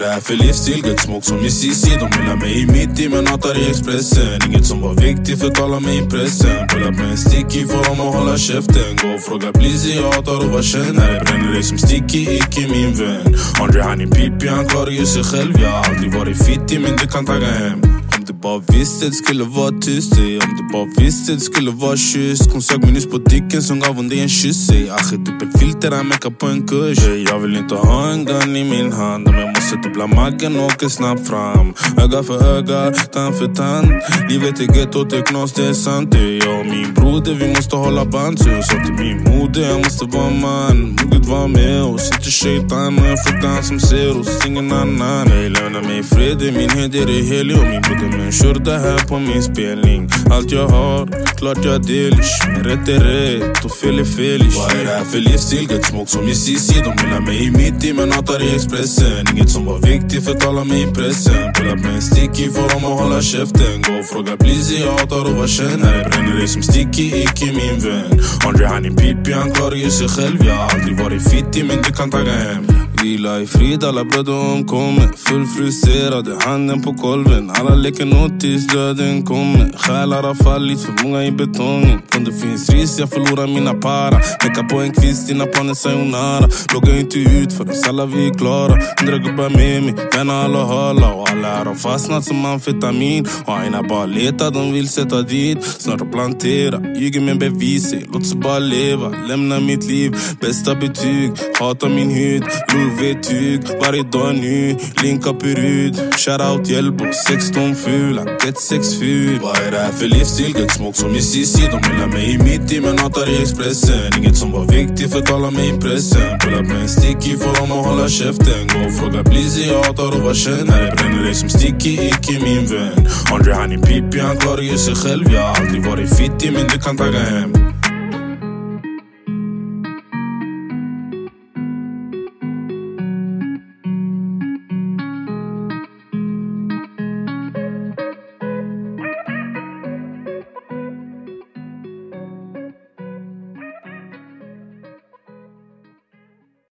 det här. För livsstil? Gött smoke som i Cissi De hyllar mig i mitt i men hatar i Expressen. Inget som var viktigt förtalar mig i pressen Pull med en sticky får dem att hålla käften. Gå och fråga Blizzy, jag hatar att vara känd. Här bränner dig som sticky, icke min vän. Andre han är pipi, han klarar ju sig själv. Jag har aldrig varit fittig men du kan tagga hem bara visste det skulle vara tyst ey. Om du bara visste det skulle vara kysst Hon sög mig nyss på dicken, som gav hon dig en kyss ey. Ache, typ ett filter, han meckar på en kurs ey. Jag vill inte ha en gun i min hand Om jag måste typ dubbla maggen och åker snabbt fram Öga för öga, tand för tand Livet är ghetto, det är knas, det är sant ey. Jag och min broder, vi måste hålla band Så jag sa till min moder, jag måste vara man Moget var med oss, inte shaitan Och jag får han som ser oss, ingen annan ey. Lämna mig i fred, min heder är helig och min broder men körde här på min spelning. Allt jag har, klart jag delish. Men rätt är rätt och fel är felish. Vad är det här för livsstil? Gött smoke som i Cissi De vill ha mig i mitt i men hatar i Expressen. Inget som var viktigt förtalar mig i pressen. Pull upp med en sticky får dem att hålla käften. Gå och fråga Blizzy, jag hatar att vara känd. Här bränner dig som sticky, icke min vän. Andre han är Pippi, han klarar ju sig själv. Jag har aldrig varit fittig men du kan tagga hem. Vila i frid, alla bröder omkommer. Full frustrerade, handen på golven. Alla leker nåt tills döden kommer. Själar har fallit, för många i betongen. Om det finns risk, jag förlorar mina para. Mecka på en kvist innan planen sayonara Loggar inte ut förrän alla vi är klara. Hundra gubbar med mig, vänner alla hala. Och alla här har fastnat som amfetamin. Och aina bara letar, de vill sätta dit. Snart plantera, ljuger med bevis Låt oss bara leva, lämna mitt liv. Bästa betyg, hatar min hud. UV-tyg, varje dag ny Linka Perud, shoutout Hjällbo 16 fula, get 6 ful Vad är det här för livsstil? Gött smoke som i Cissi De hyllar mig i mitt i men hatar i Expressen. Inget som var viktigt förtalar mig i pressen Pull up med en sticky får dem att hålla käften. Gå och fråga Blizzy, jag hatar att vara känd. Här bränner dig som sticky, icke min vän. Andre han är Pippi, han klarar ju sig själv. Jag har aldrig varit fittig men du kan tagga hem.